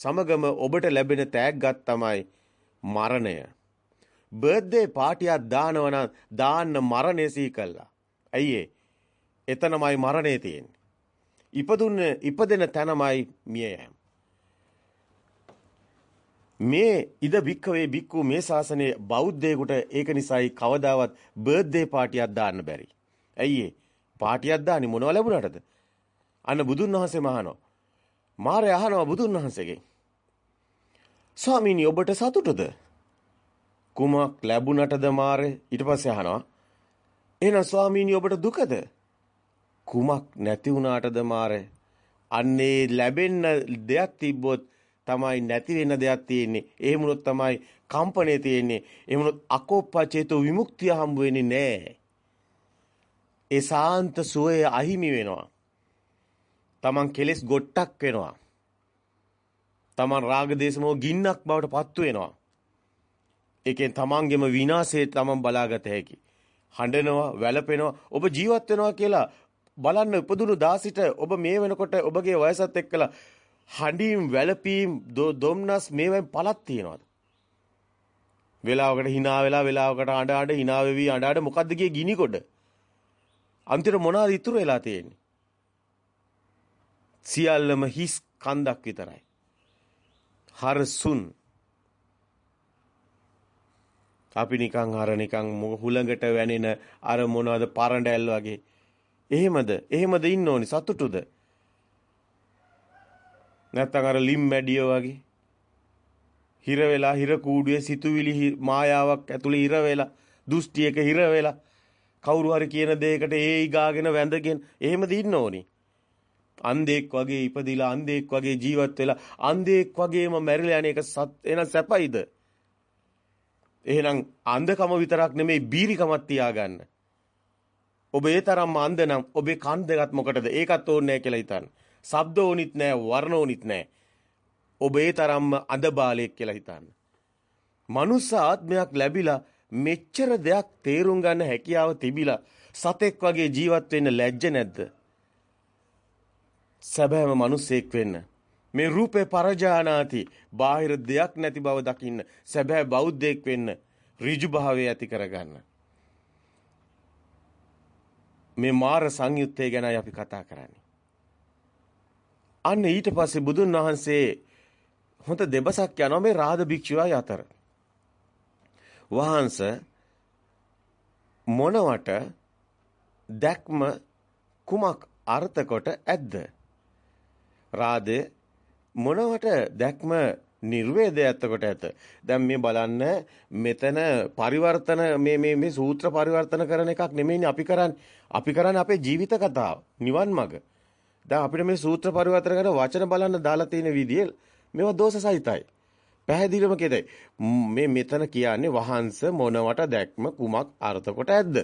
සමගම ඔබට ලැබෙන තෑග්ගක් තමයි මරණය. බර්ත්ඩේ පාටියක් දානවනම් දාන්න මරණය සිහි කළා. ඇයි එතනමයි මරණය තියෙන්නේ. ඉපදුන්න ඉපදෙන තැනමයි මිය යෑම. මේ ඉද බික්කවේ බික්කු මේ ශාසනයේ බෞද්ධයෙකුට ඒක නිසායි කවදාවත් බර්ත්ඩේ පාටියක් දාන්න බැරි. ඇයි පාටියක් දාන්නේ මොනව ලැබුණාටද? අන්න බුදුන් වහන්සේ මහනවා. මාරය අහනවා බුදුන් වහන්සේගෙන්. ස්වාමීනි ඔබට සතුටුද? කුමක් ලැබුණටද මාරේ? ඊට පස්සේ අහනවා. එහෙනම් ස්වාමීනි ඔබට දුකද? කුමක් නැති වුණාටද මාරේ? අන්නේ ලැබෙන්න දෙයක් තිබ්බොත් තමයි නැති වෙන දෙයක් තියෙන්නේ. එහෙමුණොත් තමයි කම්පණය තියෙන්නේ. එහෙමුණොත් අකෝප්පචේතෝ විමුක්තිය හම්බ වෙන්නේ නැහැ. ඒ සාන්ත සුවය අහිමි වෙනවා. Taman කෙලස් ගොට්ටක් වෙනවා. Taman රාග දේශමෝ ගින්නක් බවට පත්තු වෙනවා. ඒකෙන් Tamanගෙම විනාශය Taman බලාගත හැකි. හඬනවා, වැළපෙනවා, ඔබ ජීවත් වෙනවා කියලා බලන්න උපදුණු දාසිට ඔබ මේ වෙනකොට ඔබගේ වයසත් එක්කලා හඬීම් වැළපීම් දොම්නස් මේවෙන් පළක් තියනවාද? වෙලාවකට hina වෙලා වෙලාවකට අඬ අඬ hina වෙවි අඬ අඬ මොකද්ද කියේ ගිනි කොට? අන්තිමට මොනවද ඉතුරු වෙලා තියෙන්නේ? සියල්ලම හිස් කන්දක් විතරයි. හරසුන් අපි නිකන් අර නිකන් හුලඟට වැනෙන අර මොනවද පරඬැල් වගේ. එහෙමද? එහෙමද ඉන්න ඕනි සතුටුද? නැත්තම් අර ලිම් මැඩිය වගේ. හිර වෙලා හිර කූඩුවේ සිතුවිලි මායාවක් ඇතුලේ හිර වෙලා දෘෂ්ටියක හිර වෙලා කවුරු හරි කියන දෙයකට ඒයි ගාගෙන වැඳගෙන එහෙමද ඉන්න ඕනි. අන්ධෙක් වගේ ඉපදිලා අන්ධෙක් වගේ ජීවත් වෙලා අන්ධෙක් වගේම මැරිලා යන එක සත් එන සැපයිද? එහෙනම් අන්ධකම විතරක් නෙමෙයි බීරිකමත් තියාගන්න. ඔබ ඒ තරම්ම අන්ධ නම් ඔබේ කන් දෙකත් මොකටද? ඒකත් ඕනේ නැහැ කියලා හිතන්න. ශබ්ද ඕනිත් නැහැ, වර්ණ ඕනිත් නැහැ. ඔබ ඒ තරම්ම අඳ බාලයෙක් කියලා හිතන්න. මනුස්ස ආත්මයක් ලැබිලා මෙච්චර දෙයක් තේරුම් ගන්න හැකියාව තිබිලා සතෙක් වගේ ජීවත් වෙන්න ලැජ්ජ නැද්ද? සැබෑම මිනිසෙක් වෙන්න. මේ රූපේ පරජානාති බාහිර දෙයක් නැති බව දකින්න සැබෑ බෞද්ධයෙක් වෙන්න ඍජු භාවය ඇති කරගන්න. මේ මාර සංයුත්තේ ගැනයි අපි කතා කරන්නේ. අන්න ඊට පස්සේ බුදුන් වහන්සේ හොඳ දෙබසක් යනවා මේ රාද භික්ෂුවයි අතර. වහන්ස මොනවට දැක්ම කුමක් අර්ථ කොට ඇද්ද? රාදේ මොනවට දැක්ම නිර්වේදය ඇත්තකොට ඇත. දැන් මේ බලන්න මෙතන පරිවර්තන මේ මේ මේ සූත්‍ර පරිවර්තන කරන එකක් නෙමෙයිනේ අපි කරන්නේ. අපි කරන්නේ අපේ ජීවිත කතාව, නිවන් මඟ. දැන් අපිට මේ සූත්‍ර පරිවර්තන කරන වචන බලන්න දාලා තියෙන විදිය මේවා දෝෂ සහිතයි. පැහැදිලිවම කියදයි. මේ මෙතන කියන්නේ වහන්ස මොනවට දැක්ම කුමක් අර්ථ කොට ඇද්ද?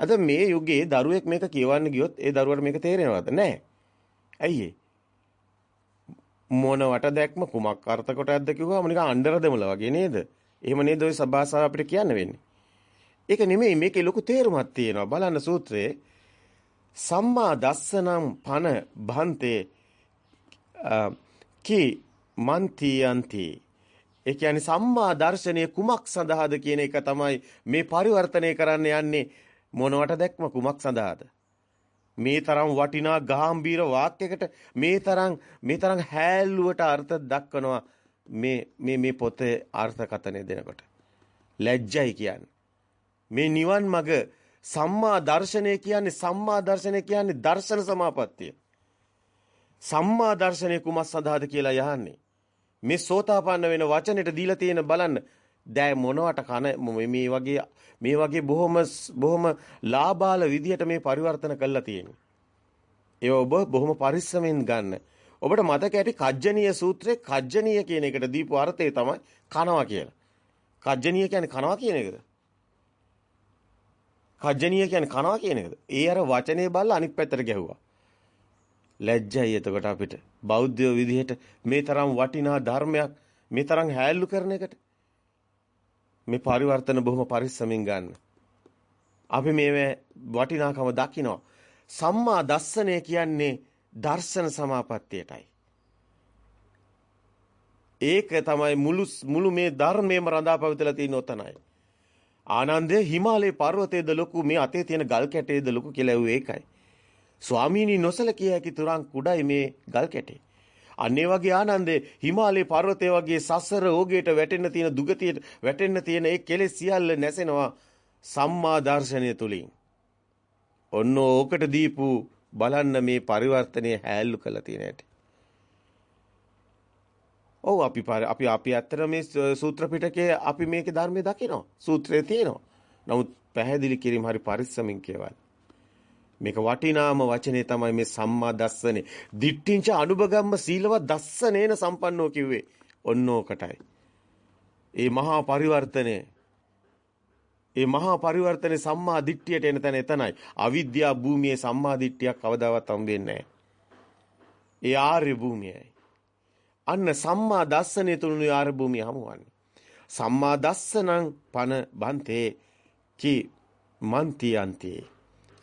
අද මේ යුගයේ දරුවෙක් මේක කියවන්න ගියොත් ඒ දරුවට මේක තේරෙනවද? නැහැ. ඇයි මොනවට දැක්ම කුමක් අර්ථ කොට ඇද්ද කිව්වම නිකන් අnder දෙමළ වගේ නේද? එහෙම නේද ওই සභාසාව අපිට කියන්න වෙන්නේ. ඒක නෙමෙයි මේකේ ලොකු තේරුමක් තියෙනවා. බලන්න සූත්‍රයේ සම්මා දස්සනම් පන භන්තේ කි මන්තියන්ති ඒ කියන්නේ සම්මා දර්ශනය කුමක් සඳහාද කියන එක තමයි මේ පරිවර්තනය කරන්න යන්නේ මොනවට දැක්ම කුමක් සඳහාද මේ තරම් වටිනා ගාම්භීර වාක්‍යයකට මේ තරම් මේ තරම් හැල්ලුවට අර්ථ දක්වනවා මේ මේ මේ පොතේ අර්ථකථනය දෙනකොට. ලැජ්ජයි කියන්නේ. මේ නිවන් මඟ සම්මා දර්ශනය කියන්නේ සම්මා දර්ශනය කියන්නේ දර්ශන සමාපත්තිය. සම්මා දර්ශනය කුමක් සඳහාද කියලා යහන්නේ? මේ සෝතාපන්න වෙන වචනෙට දීලා තියෙන බලන්න. දැන් මොනවට කන මේ වගේ මේ වගේ බොහොම බොහොම ලාබාල විදියට මේ පරිවර්තන කළා තියෙන්නේ. ඒ ඔබ බොහොම පරිස්සමෙන් ගන්න. ඔබට මතක ඇති කජ්ජනීය සූත්‍රයේ කජ්ජනීය කියන එකට දීපු අර්ථය තමයි කනවා කියලා. කජ්ජනීය කියන්නේ කනවා කියන එකද? කජ්ජනීය කියන්නේ කනවා කියන එකද? ඒ අර වචනේ බලලා අනිත් පැත්තට ගැහුවා. ලැජ්ජයි එතකොට අපිට බෞද්ධයෝ විදිහට මේ තරම් වටිනා ධර්මයක් මේ තරම් හැල්ලු කරන එකට මේ පරිවර්තන බොහොම පරිස්සමින් ගන්න. අපි මේ වටිනාකම දකිනවා. සම්මා දස්සනය කියන්නේ දර්ශන සමාපත්තියටයි. ඒක තමයි මුළු මුළු මේ ධර්මයේම රඳා පවතිලා තියෙන ඔතනයි. ආනන්දේ හිමාලයේ පර්වතයේද ලොකු මේ අතේ තියෙන ගල් කැටයේද ලොකු කියලා ඇහුවේ ඒකයි. ස්වාමීනි නොසලකිය හැකි තරම් කුඩයි මේ ගල් කැටේ. අන්න ඒ වගේ ආනන්දේ හිමාලයේ පර්වතය වගේ සසර ඕගේට වැටෙන්න තියෙන දුගතියට වැටෙන්න තියෙන ඒ කෙලෙස් සියල්ල නැසෙනවා සම්මා දර්ශනය තුලින්. ඔන්න ඕකට දීපු බලන්න මේ පරිවර්තනය හැල්ලු කළ තියෙන හැටි. ඔව් අපි අපි අපි ඇත්තට මේ සූත්‍ර පිටකයේ අපි මේකේ ධර්මයේ දකිනවා. සූත්‍රයේ තියෙනවා. නමුත් පැහැදිලි කිරීම හරි පරිස්සමින් කියවන්න. මේක වටිනාම වචනේ තමයි මේ සම්මා දස්සනේ. දිට්ඨිංච අනුභගම්ම සීලව දස්සනේන සම්පන්නෝ කිව්වේ. ඔන්නෝකටයි. ඒ මහා පරිවර්තනේ ඒ මහා පරිවර්තනේ සම්මා දිට්ඨියට එන තැන එතනයි. අවිද්‍යා භූමියේ සම්මා දිට්ඨියක් කවදාවත් හම්බෙන්නේ ඒ ආර්ය භූමියයි. අන්න සම්මා දස්සනේ තුනුනේ ආර්ය භූමිය හමුවන්නේ. සම්මා දස්සනං පන බන්තේ කි මන්තියන්තේ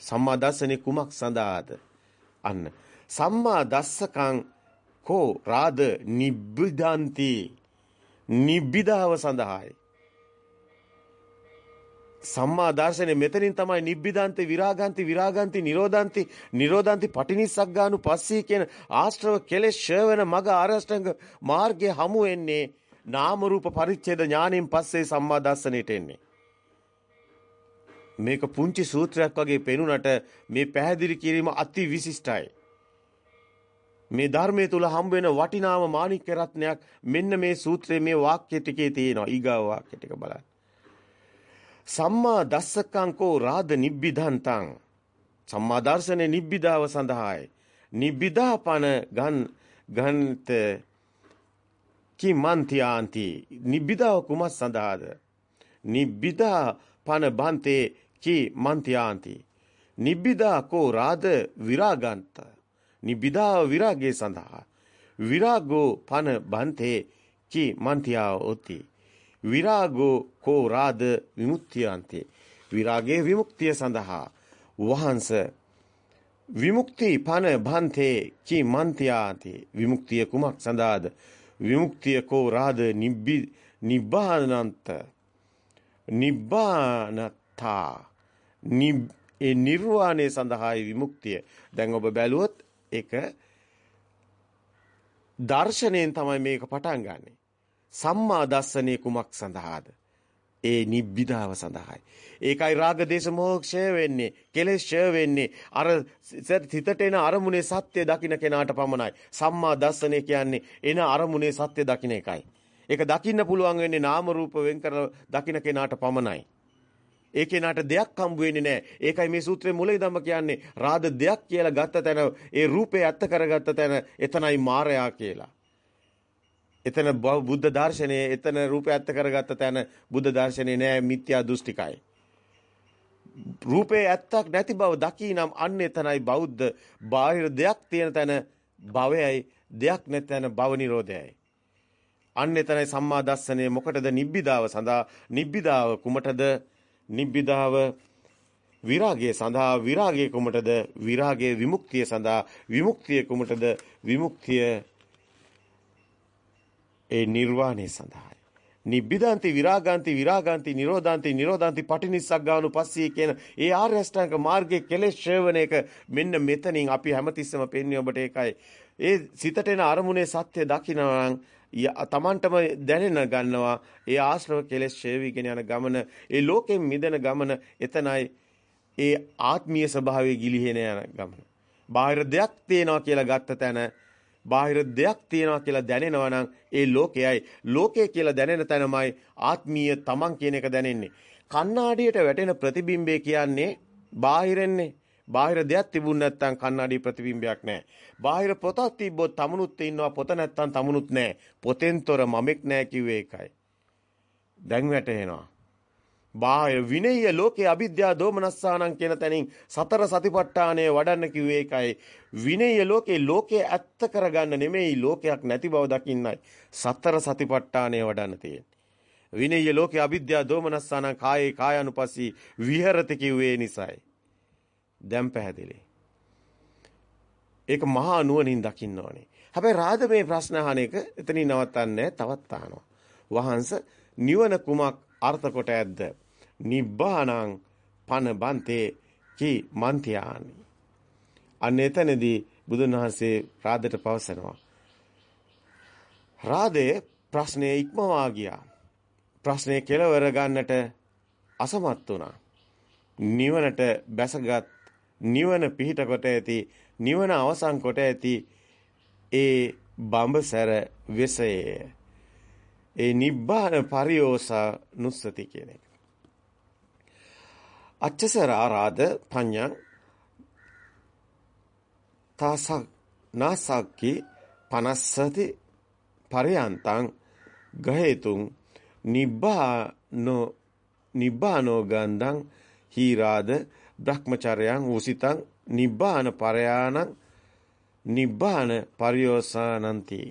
සම්මා දස්සනේ කුමක් සඳහාද? අන්න සම්මා දස්සකං කෝ රාද නිබ්බිදාන්ති නිබ්බිදාව සඳහායි. සම්මා දර්ශනේ මෙතනින් තමයි නිබ්බිදාන්ති විරාගාන්ති විරාගාන්ති නිරෝධාන්ති නිරෝධාන්ති පටිනිස්සග්ගානු පස්සී කියන ආශ්‍රව කෙලෙස් ෂවන මග ආරෂ්ඨංග මාර්ගයේ හමු වෙන්නේ නාම රූප පරිච්ඡේද ඥාණයෙන් පස්සේ සම්මා දර්ශනයට එන්නේ මේක පුංචි සූත්‍රයක් වගේ පෙනුනට මේ පැහැදිලි කිරීම අති විශිෂ්ටයි. මේ ධර්මයේ තුල හම්බ වෙන වටිනාම මාණික්ක රත්නයක් මෙන්න මේ සූත්‍රයේ මේ වාක්‍ය ටිකේ තියෙනවා. ඊගාව වාක්‍ය ටික බලන්න. සම්මා දස්සකංකෝ රාද නිබ්බිදන්තං සම්මා දර්ශනේ නිබ්බිදාව සඳහායි. නිබ්බිදාපන ගන් ගන්ත කිමන්තියාන්ති නිබ්බිදාව කුමස් සඳහාද? නිබ්බිදා පන බන්තේ කි මන්ත්‍යාන්ති. නිබ්බිදා කෝ රාද විරාගන්ත. නිබ්බිදා විරාගයේ සඳහා. විරාගෝ පන බන්තේ කි මන්ත්‍යා ඔති. විරාගෝ කෝ රාද විමුක්තියන්ති. විරාගයේ විමුක්තිය සඳහා. වහන්ස විමුක්ති පන බන්තේ කි මන්ත්‍යාන්ති. විමුක්තිය කුමක් සඳහාද? විමුක්තිය කෝ රාද නිබ්බි නිබ්බානන්ත. නිබ්බානතා ඒ නිර්වාණය සඳහායි විමුක්තිය. දැන් ඔබ බැලුවොත් ඒක දර්ශනයෙන් තමයි මේක පටන් ගන්නෙ. සම්මා දස්සනේ කුමක් සඳහාද? ඒ නිබ්බිදාව සඳහායි. ඒකයි රාග දේශ මොහක්ෂය වෙන්නේ. කෙලෙස් ඡය වෙන්නේ. අර සිතට එන අරමුණේ සත්‍ය දකින්න කෙනාට පමණයි. සම්මා දර්ශනය කියන්නේ එන අරමුණේ සත්‍ය දකින්න එකයි. ඒක දකින්න පුළුවන් වෙන්නේ නාම රූප වෙන් කරලා දකින්න කෙනාට පමණයි. ඒ කෙනාට දෙයක් හම්බ වෙන්නේ නැහැ. ඒකයි මේ සූත්‍රයේ මුල ඉඳන්ම කියන්නේ රාද දෙයක් කියලා ගත්ත තැන ඒ රූපේ ඇත්ත කරගත්ත තැන එතනයි මායя කියලා. එතන බුද්ධ දර්ශනයේ එතන රූපය ඇත්ත කරගත්ත තැන බුද්ධ දර්ශනේ නෑ මිත්‍යා දෘෂ්ටිකයි. රූපේ ඇත්තක් නැති බව දකිනම් අන්න එතනයි බෞද්ධ බාහිර දෙයක් තියෙන තැන භවයයි දෙයක් නැති තැන භව නිරෝධයයි. අන්න එතනයි සම්මා දස්සනේ මොකටද නිබ්බිදාව සඳහා නිබ්බිදාව කුමටද නිබ්බිදාව විරාගය සඳහා විරාගය කුමටද විරාගයේ විමුක්තිය සඳහා විමුක්තිය කුමටද විමුක්තිය ඒ නිර්වාණය සඳහායි. නිබ්බිදාන්ති විරාගාන්ති විරාගාන්ති නිරෝධාන්ති නිරෝධාන්ති පටිනිස්සග්ගානු පස්සී කියන ඒ ආර්ය අෂ්ටාංග මාර්ගයේ කෙලෙස් ශ්‍රවණ එක මෙන්න මෙතනින් අපි හැමතිස්සම පෙන්වන්නේ ඔබට ඒකයි. ඒ සිතට එන අරමුණේ සත්‍ය දකිනවා තමන්ටම දැනෙන ගන්නවා ඒ ආශ්‍රව කෙලෙස් ශ්‍රේවිගෙන යන ගමන ඒ ලෝකෙන් මිදෙන ගමන එතනයි ඒ ආත්මීය ස්වභාවයේ ගිලිහෙන යන ගමන. බාහිර දෙයක් තියෙනවා කියලා ගත්ත තැන බාහිර දෙයක් තියනවා කියලා දැනෙනවා නම් ඒ ලෝකයයි ලෝකය කියලා දැනෙන තැනමයි ආත්මීය තමන් කියන එක දැනෙන්නේ. කණ්ණාඩියට වැටෙන ප්‍රතිබිම්බය කියන්නේ බාහිරෙන්නේ. බාහිර දෙයක් තිබුණ නැත්නම් කණ්ණාඩි ප්‍රතිබිම්බයක් නැහැ. බාහිර පොතක් තිබ්බොත් තමුණුත් ඉන්නවා පොත නැත්නම් තමුණුත් නැහැ. පොතෙන්තර මමෙක් නැහැ කිව්වේ ඒකයි. දැන් වැටෙනවා. බාහ්‍ය විනය්‍ය ලෝකේ අවිද්‍යා දෝමනස්සානං කියන තැනින් සතර සතිපට්ඨානය වඩන්න කිව්වේ ඒකයි විනය්‍ය ලෝකේ ලෝකේ ඇත්ත කරගන්න නෙමෙයි ලෝකයක් නැති බව දකින්නයි සතර සතිපට්ඨානය වඩන්න තියෙන්නේ විනය්‍ය ලෝකේ අවිද්‍යා දෝමනස්සානං කායේ කායानुපස්සී විහෙරති කිව්වේ නිසායි දැන් පැහැදිලි ඒක මහා නුවණින් දකින්න ඕනේ හැබැයි රාද මේ ප්‍රශ්න අහන එක එතනින් නවත්තන්නේ තවත් අහනවා වහන්ස නිවන කුමක් අර්ථ කොට ඇද්ද නිබ්බානං පන බන්තේ කි මන්ත්‍යානි. අන්න එතනදී බුදුන් වහන්සේ රාදට පවසනවා. රාදේ ප්‍රශ්නේ ඉක්මවා ගියා. ප්‍රශ්නේ කෙලවර ගන්නට අසමත් වුණා. නිවනට බැසගත් නිවන පිහිට කොට ඇති නිවන අවසන් කොට ඇති ඒ බඹසර වෙසයේ ඒ නිබ්බාන පරියෝසා නුස්සති කියන එක. අච්චසරා රාද පඤ්ඤං තාසක් නාසක්කි පනස්සති පරයන්තං ගහේතුං නිබ්බානෝ නිබ්බානෝ ගන්ධං හීරාද බ්‍රහ්මචර්යං උසිතං නිබ්බාන පරයාණං නිබ්බාන පරියෝසානಂತಿ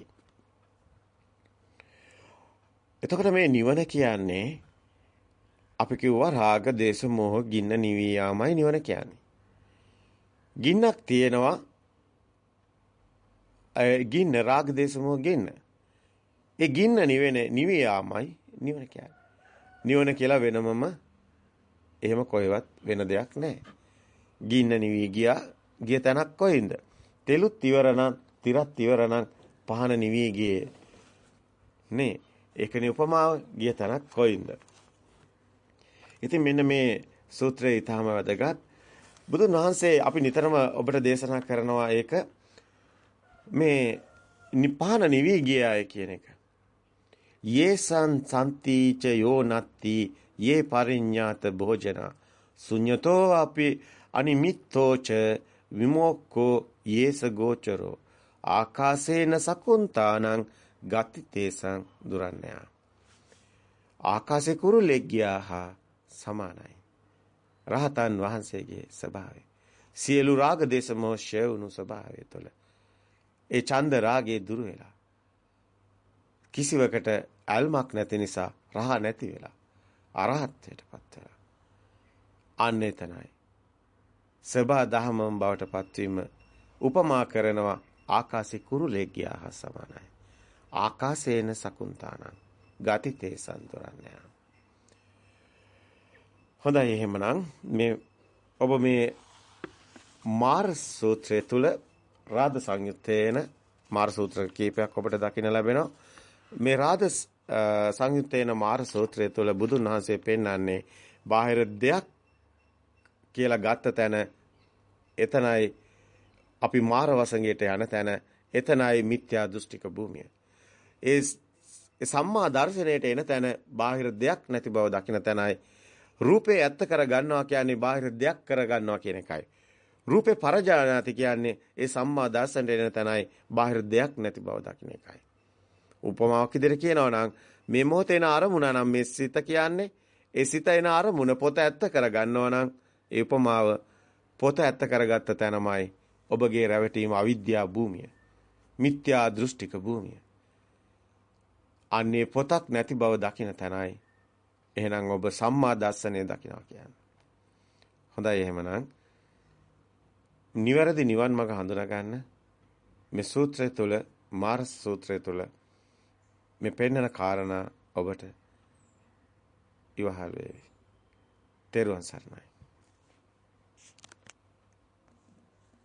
එතකොට මේ නිවන කියන්නේ අපි කිව්වා රාග, දේශ, මොහ, ගින්න නිවී යාමයි නිවන කියන්නේ. ගින්නක් තියෙනවා ගින්න රාග, දේශ, මොහ ගින්න. ඒ ගින්න නිවෙන නිවී යාමයි නිවන කියන්නේ. නිවන කියලා වෙනමම එහෙම කොහෙවත් වෙන දෙයක් නැහැ. ගින්න නිවී ගියා ගිය තැනක් කොයින්ද? තෙලුත් ඉවර නම්, තිරත් ඉවර නම් පහන නිවී ගියේ. නේ ඒකනේ උපමාව ගිය තැනක් කොයින්ද? ඉතින් මෙන්න මේ සූත්‍රය ඊටාම වැදගත්. බුදුන් වහන්සේ අපි නිතරම ඔබට දේශනා කරනවා ඒක මේ නිපාන නිවි ගියාය කියන එක. යේසං සම්තිච යෝ නත්ති යේ පරිඤ්ඤාත භෝජන. ශුඤ්‍යතෝ අපි අනිමිත්තෝච විමෝක්කෝ යේස ගෝචරෝ. ආකාසේන සකුන්තානං ගති තේසං දුරන්නයා. ආකාසේ කුරුලෙක් ගියාහා සමානයි. රහතන් වහන්සේගේ ස්වභාවය. සියලු රාග දේශ මොහය වුණු ස්වභාවය තුළ. ඒ චන්ද රාගේ දුර වෙලා. කිසිවකට ඇල්මක් නැති නිසා රහ නැති වෙලා. අරහත්ත්වයටපත් වෙලා. අන්න එතනයි. සබා දහමම් බවට පත්වීම උපමා කරනවා ආකාශේ කුරුලෙක් ගියා හා සමානයි ආකාශේන සකුන්තානං ගතිතේ සන්තරණ්‍යං හොඳයි එහෙමනම් මේ ඔබ මේ මාර සූත්‍රය තුල රාද සංයුත්තේන මාර සූත්‍ර කීපයක් ඔබට දකින්න ලැබෙනවා. මේ රාද සංයුත්තේන මාර සූත්‍රය තුළ බුදුන් වහන්සේ පෙන්වන්නේ බාහිර දෙයක් කියලා ගත්ත තැන එතනයි අපි මාර වසඟයට යන තැන එතනයි මිත්‍යා දෘෂ්ටික භූමිය. ඒ සම්මා දර්ශනයට එන තැන බාහිර දෙයක් නැති බව දකින තැනයි රූපේ ඇත්ත කර ගන්නවා කියන්නේ බාහිර දෙයක් කර ගන්නවා කියන එකයි. රූපේ පරජානාති කියන්නේ ඒ සම්මා දර්ශනයට එන තැනයි බාහිර දෙයක් නැති බව දකින එකයි. උපමාවක් විදිහට කියනවා නම් මේ මොහොතේ එන අරමුණ නම් මේ සිත කියන්නේ ඒ සිත එන අරමුණ පොත ඇත්ත කර ගන්නවා නම් ඒ උපමාව පොත ඇත්ත කරගත්ත තැනමයි ඔබගේ රැවටීම අවිද්‍යා භූමිය. මිත්‍යා දෘෂ්ටික භූමිය. අන්නේ පොතක් නැති බව දකින තැනයි එහෙනම් ඔබ සම්මා දර්ශනය දකිනවා කියන්නේ. හොඳයි එහෙමනම් නිවැරදි නිවන් මඟ හඳුනා ගන්න මේ සූත්‍රය තුල මාර්ස් සූත්‍රය තුල මේ පෙන්වන කාරණා ඔබට ඉවහල් වේවි. තෙරුවන් සරණයි.